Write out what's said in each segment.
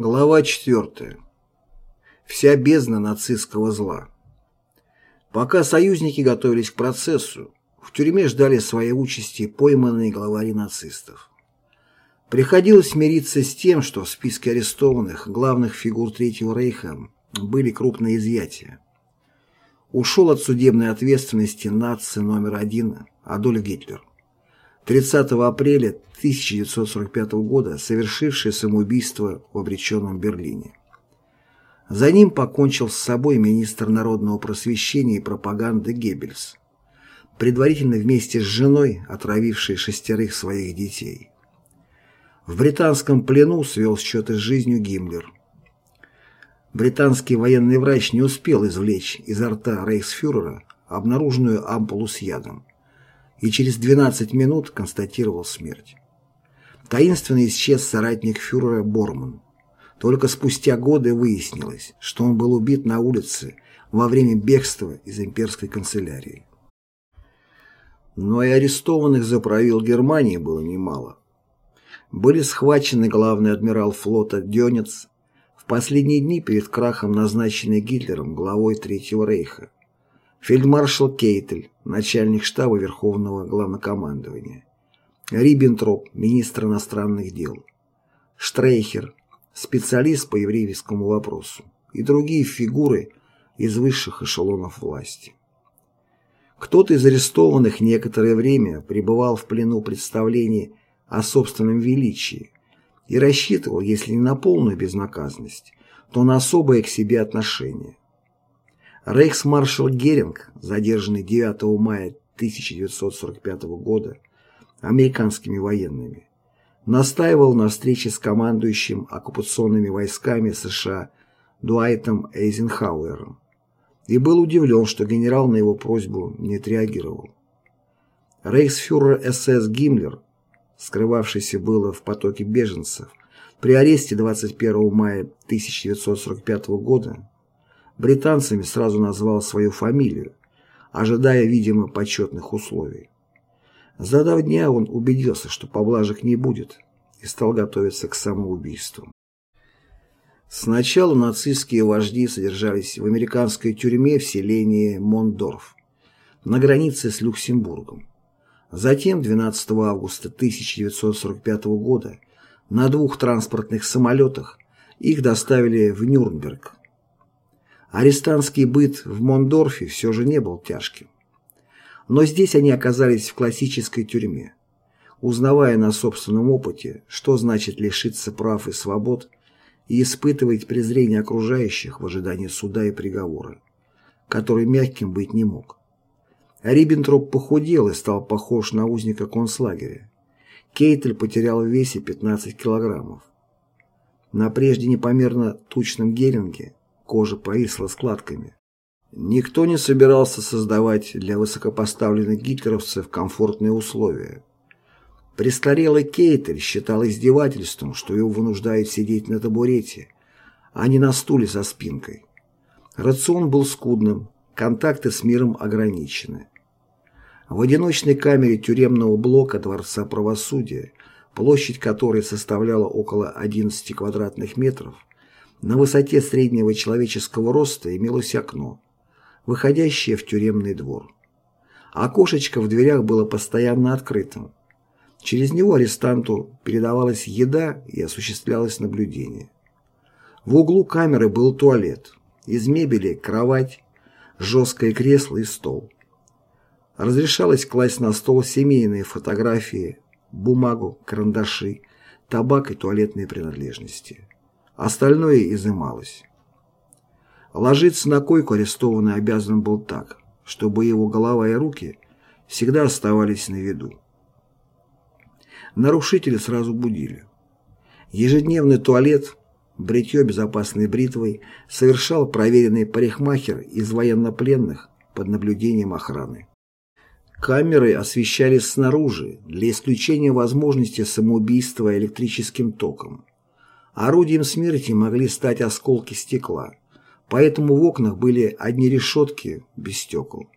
Глава 4. Вся бездна нацистского зла. Пока союзники готовились к процессу, в тюрьме ждали своей участи пойманные главари нацистов. Приходилось смириться с тем, что в списке арестованных главных фигур Третьего Рейха были крупные изъятия. Ушел от судебной ответственности нации номер один Адольф Гитлер. 30 апреля 1945 года совершивший самоубийство в обреченном Берлине. За ним покончил с собой министр народного просвещения и пропаганды Геббельс, предварительно вместе с женой отравивший шестерых своих детей. В британском плену свел счеты с жизнью Гиммлер. Британский военный врач не успел извлечь изо рта рейхсфюрера обнаруженную ампулу с ядом и через 12 минут констатировал смерть. Таинственно исчез соратник фюрера Борман. Только спустя годы выяснилось, что он был убит на улице во время бегства из имперской канцелярии. Но и арестованных за правил Германии было немало. Были схвачены главный адмирал флота Дёнец, в последние дни перед крахом назначенный Гитлером главой Третьего Рейха, фельдмаршал Кейтель, начальник штаба Верховного Главнокомандования, Риббентроп, министр иностранных дел, Штрейхер, специалист по еврейскому вопросу и другие фигуры из высших эшелонов власти. Кто-то из арестованных некоторое время пребывал в плену представлений о собственном величии и рассчитывал, если не на полную безнаказанность, то на особое к себе отношение. Рейхсмаршал Геринг, задержанный 9 мая 1945 года американскими военными, настаивал на встрече с командующим оккупационными войсками США Дуайтом Эйзенхауэром и был удивлен, что генерал на его просьбу не отреагировал. Рейхсфюрер СС Гиммлер, скрывавшийся было в потоке беженцев, при аресте 21 мая 1945 года британцами сразу назвал свою фамилию, ожидая, видимо, почетных условий. Задав дня, он убедился, что поблажек не будет, и стал готовиться к самоубийству. Сначала нацистские вожди содержались в американской тюрьме в селении Мондорф, на границе с Люксембургом. Затем, 12 августа 1945 года, на двух транспортных самолетах их доставили в Нюрнберг, Арестантский быт в Мондорфе все же не был тяжким. Но здесь они оказались в классической тюрьме, узнавая на собственном опыте, что значит лишиться прав и свобод и испытывать презрение окружающих в ожидании суда и приговора, который мягким быть не мог. Риббентроп похудел и стал похож на узника концлагеря. Кейтель потерял в весе 15 килограммов. На прежде непомерно тучном Геринге кожа повисла складками. Никто не собирался создавать для высокопоставленных гитлеровцев комфортные условия. Престарелый Кейтель считал издевательством, что его вынуждают сидеть на табурете, а не на стуле со спинкой. Рацион был скудным, контакты с миром ограничены. В одиночной камере тюремного блока Дворца правосудия, площадь которой составляла около 11 квадратных метров, на высоте среднего человеческого роста имелось окно, выходящее в тюремный двор. Окошечко в дверях было постоянно открытым. Через него арестанту передавалась еда и осуществлялось наблюдение. В углу камеры был туалет. Из мебели кровать, жесткое кресло и стол. Разрешалось класть на стол семейные фотографии, бумагу, карандаши, табак и туалетные принадлежности. Остальное изымалось. Ложиться на койку арестованный обязан был так, чтобы его голова и руки всегда оставались на виду. Нарушители сразу будили. Ежедневный туалет, бритье безопасной бритвой совершал проверенный парикмахер из военнопленных под наблюдением охраны. Камеры освещались снаружи для исключения возможности самоубийства электрическим током. Орудием смерти могли стать осколки стекла, поэтому в окнах были одни решетки без стекол,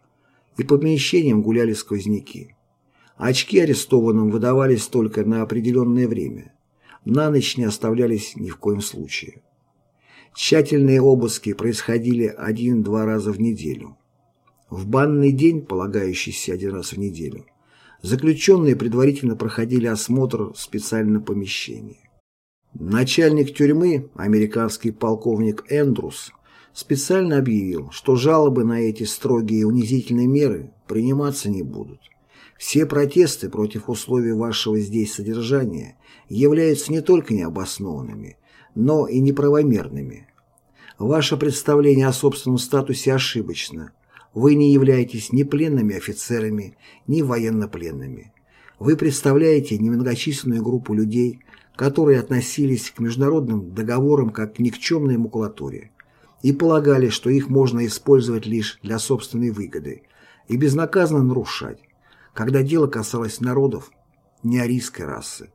и по помещениям гуляли сквозняки. Очки арестованным выдавались только на определенное время, на ночь не оставлялись ни в коем случае. Тщательные обыски происходили один-два раза в неделю. В банный день, полагающийся один раз в неделю, заключенные предварительно проходили осмотр в специальном помещении. Начальник тюрьмы, американский полковник Эндрус, специально объявил, что жалобы на эти строгие и унизительные меры приниматься не будут. Все протесты против условий вашего здесь содержания являются не только необоснованными, но и неправомерными. Ваше представление о собственном статусе ошибочно. Вы не являетесь ни пленными офицерами, ни военнопленными. Вы представляете немногочисленную группу людей, которые относились к международным договорам как к никчемной макулатуре и полагали, что их можно использовать лишь для собственной выгоды и безнаказанно нарушать, когда дело касалось народов неарийской расы.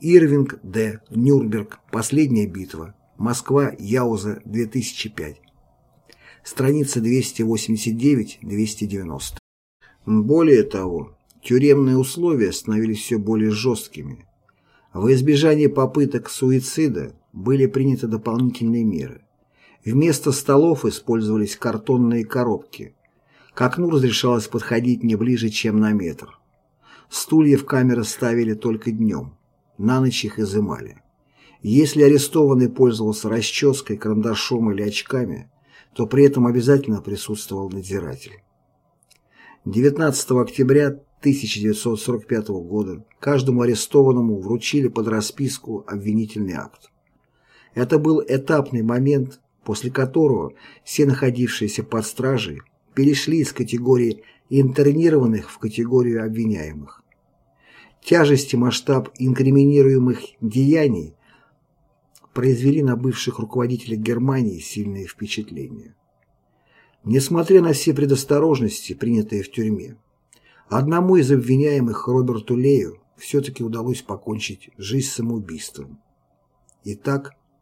Ирвинг Д. Нюрнберг. Последняя битва. Москва. Яуза. 2005. Страница 289-290. Более того, тюремные условия становились все более жесткими. В избежание попыток суицида были приняты дополнительные меры. Вместо столов использовались картонные коробки. К окну разрешалось подходить не ближе, чем на метр. Стулья в камеры ставили только днем, на ночь их изымали. Если арестованный пользовался расческой, карандашом или очками, то при этом обязательно присутствовал надзиратель. 19 октября 1945 года каждому арестованному вручили под расписку обвинительный акт. Это был этапный момент, после которого все находившиеся под стражей перешли из категории интернированных в категорию обвиняемых. Тяжесть и масштаб инкриминируемых деяний произвели на бывших руководителей Германии сильное впечатление. Несмотря на все предосторожности, принятые в тюрьме, одному из обвиняемых Роберту Лею все-таки удалось покончить жизнь самоубийством. Итак,